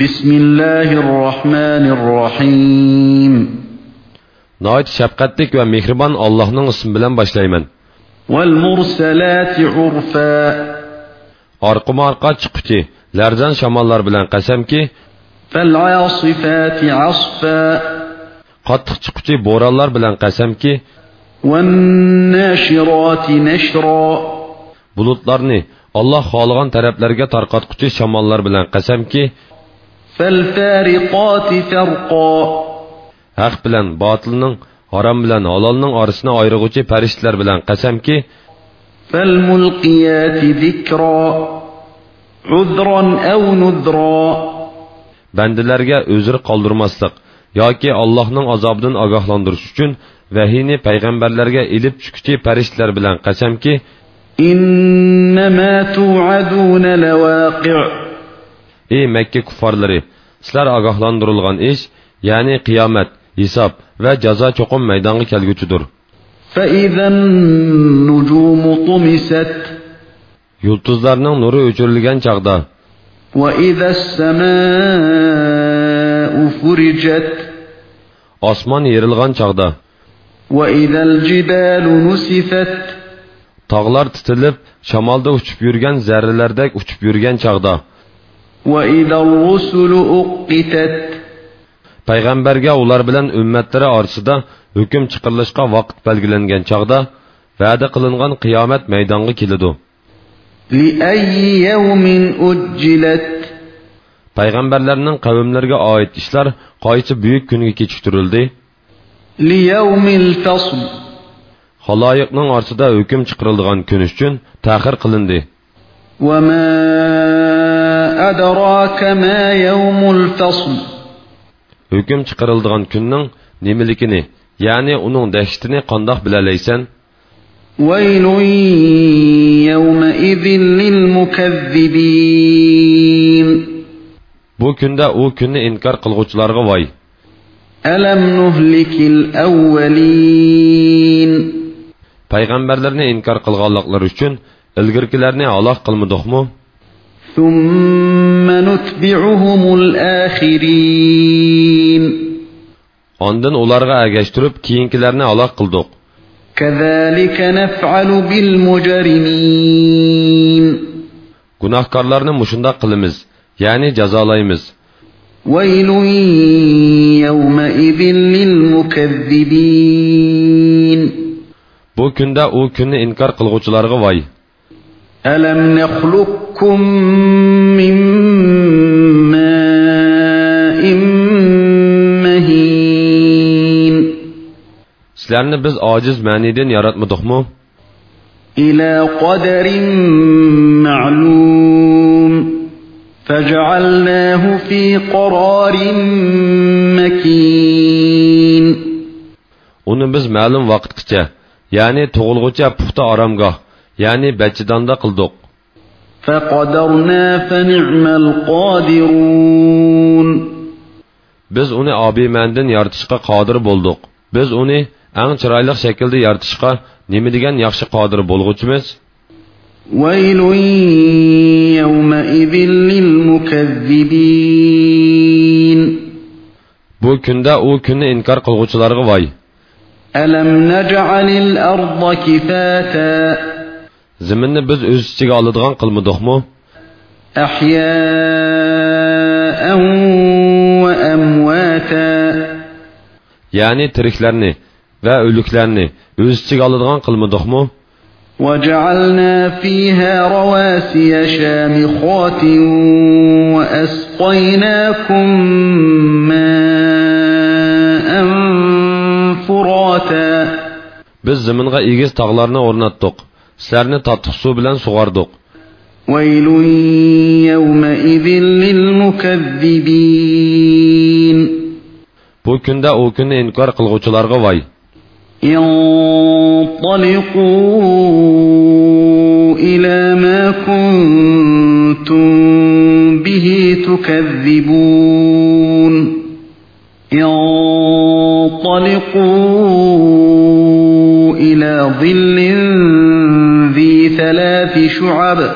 بسم الله الرحمن الرحيم Nəhayət şəfqətlik və mehriban Allah'ın ismi bilan başlayman. والمرسلات عرفا Arqıma arqa chiqquchi, larzan shamollar bilan qasamki, فالعاصفات عصفا qattiq chiqquchi bo'ronlar bilan qasamki, والناشرات نشرا bulutlarni Allah xohlagan taraflarga tarqatquchi shamollar bilan qasamki, فالفارقات فرقا haq bilan botilning, harom bilan halolning orasini ayirg'uvchi farishtalar bilan qasamki, فالملقيات ذكرا عذرا أو نذرا bandalarga o'zir qoldirmaslik yoki Allohning azobidan ogohlantirish uchun vahiyni payg'ambarlarga ilib chiquvchi farishtalar bilan qasamki, إنما توعدون لواقع ey Makka kuffarlari, sizlar ogohlantirilgan ish, ya'ni qiyomat, hisob va jazo cho'qim maydonga kelguchidir. Yulduzlarning nuri o'chirilgan فرجت osmon yerilgan نسفت tog'lar titilib, shamolda uchib yurgan zarralardek uchib yurgan أقتت payg'ambarga ular bilan ummatlari orasida hukm chiqarilishga vaqt belgilangan chaqda va'da qilingan qiyomat maydonga keladi. Payg'ambarlarning qavmlariga oid ishlar qaysi buyuk kunga kechiktirildi? Xaloyiqning orasida hukm chiqarilgan kun uchun ta'xir qilindi. وما أدراك ما يوم الفصل Hukm chiqarilgan kunning nimaligini, ya'ni uning dahshatini qandoq bilalaysan? ويل يومئذ للمكذبين Bu kunda u kunni inkor qilguvchilarga voy. ألم نهلك inkor qilganliklari uchun ilgirkilarni halok qilmadikmi? ثم نتبعهم الآخرين Ondan ularga agashtirib, keyinkilarni halok qildik. كذلك نفعل بالمجرمين Gunohkorlarni mushundoq qilamiz, ya'ni jazolaymiz. ويل يومئذ للمكذبين Bu kunda u kunni inkor qilguvchilarga voy. ألم نخلقكم من ماء مهين Sizlarni biz ojiz ma'nidan yaratmadikmi? إلى قدر معلوم فجعلناه في قرار مكين Uni biz ma'lum vaqtgacha, ya'ni tug'ilg'ucha puxta oromgoh, ya'ni bachidonda qildik. فقدرنا فنعم القادرون Biz uni obimandan yaratishga qodir bo'ldik. Biz uni eng chiroyli shaklda yaratishga nima degan yaxshi qodir bo'lg'uchimiz? ويل يومئذ للمكذبين Bu kunda u kunni inkor qilguvchilarga voy. ألم نجعل الأرض كفاتا زمنی بز از چیگ آلدگان قلم دخمو؟ احیاء و امواتا یعنی ترکلرنی و اولکلرنی از چیگ آلدگان قلم دخمو؟ وجعلنا فيها رواسي شامخات وأسقيناكم ماء فراتا بز زمنغا إيجيز تغلارنا ورناتوق سرنى تطخسو بلن سغردوك ويل يومئذ للمكذبين بو كندا أو كن انكار قلغوچلارغا واي انطلقوا إلى ما كنتم به تكذبون انطلقوا إلى ظل şuabı.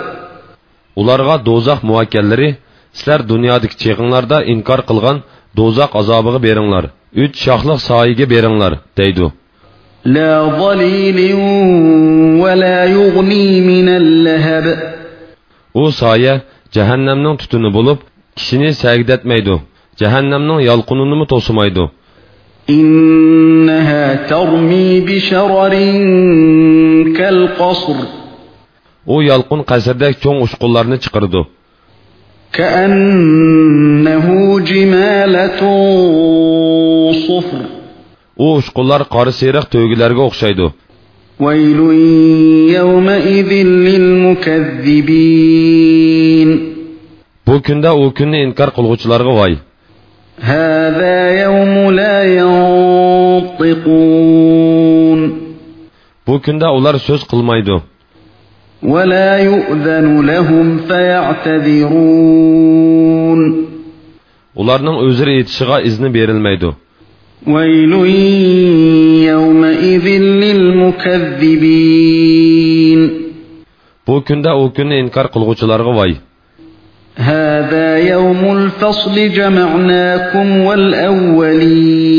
Ularga dozaq muakkelleri, sizler dünyadaki çekinlarda inkar kılgan dozaq azabıgı berinlar. Üç şahlıq sahigi berinlar, deydu. La zalilin ve la yugni minel leheb. O saye cehennemnin tütünü bulup, kişini səgdətməydi, cəhənnəmdən yalqınını mı tosumaydı? İnnəhə tərmi bi şərarin kəl qasr. U yolqin qasrdek cho'ng uchqunlarni chiqirdi u uchqunlar qora seriq to'gilarga o'xshaydi bu kunda u kunni inkor qilg'uvchilarga voy هذا يوم لا ينطقون bu kunda ular so'z qilmaydi ولا يؤذن لهم فيعتذرون ularning o'ziri yetishiga izni berilmaydi ويل يومئذ للمكذبين bu kunda u kunni inkor qilg'uvchilarga voy هذا يوم الفصل جمعناكم والأولين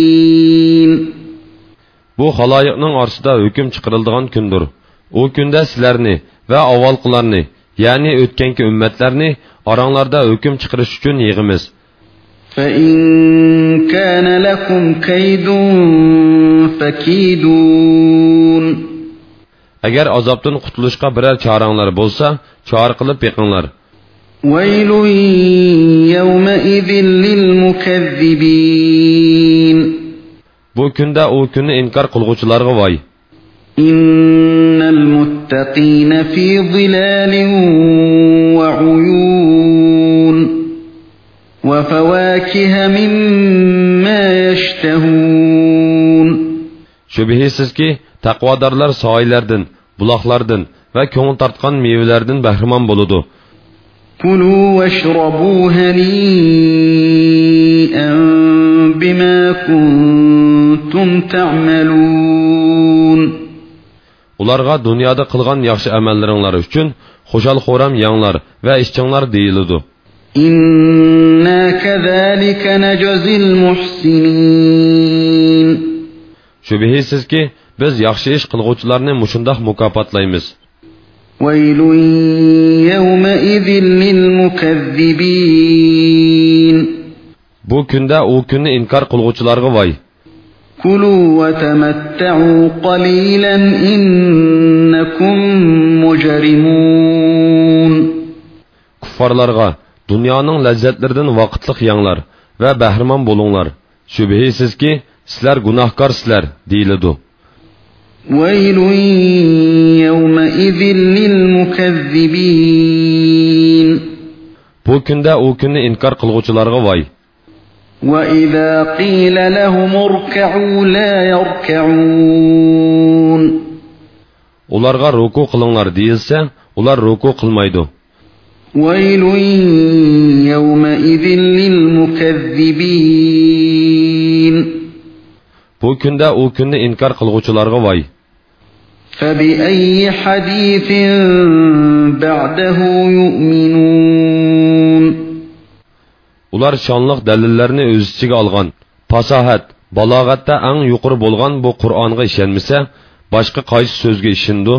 bu haloyiqning orasida hukm chiqariladigan kundir u kunda sizlarni va avvalqilarni ya'ni o'tganki ummatlarni oranglarda hukm chiqarish uchun yig'imiz فإن كان لكم كيد فكيدون agar azobdan qutulishga biror choranglar bo'lsa chor qilib yiqinglar ويل يومئذ للمكذبين bu kunda u kunni inkor qilg'uvchilarga voy إن المتقين في ظلال وعيون وفواكه مما يشتهون شبهيسز كي تقوى دارلار سايلردن بلاخلردن وكون تارتقان ميولردن بحرمان بولودو كلوا واشربوا هنيئا بما كنتم تعملون ularga dunyoda qilgan yaxshi amallaringlar uchun xushal xo'ram yanglar va ishchinglar deyiladi إنا كذلك نجزي المحسنين shubhisizki biz yaxshi ish qilg'uvchilarni mushundoq mukofotlaymiz ويل يومئذ للمكذبين bu kunda u kunni inkor qilg'uvchilarga voy كلوا وتمتعوا قليلا إنكم مجرمون kuffarlarga dunyoning lazzatlaridan vaqtliq yanglar va bahramon bo'linglar shubhisizki sizlar gunohkorsizlar deyiladi ويل يومئذ للمكذبين bu kunda u kunni inkor qilg'uvchilarga voy وإذا قيل لهم اركعوا لا يركعون ularga ruku qilinglar deyilsa ular ruku qilmaydi ويل يومئذ للمكذبين bu kunda u kunni inkor qilg'uvchilarga voy فبأي حديث بعده يؤمنون ular shonliq dalillarni o'z ichiga olgan fasohat balog'atda eng yuqori bo'lgan bu qur'onga ishonmasa boshqa qaysi so'zga ishindi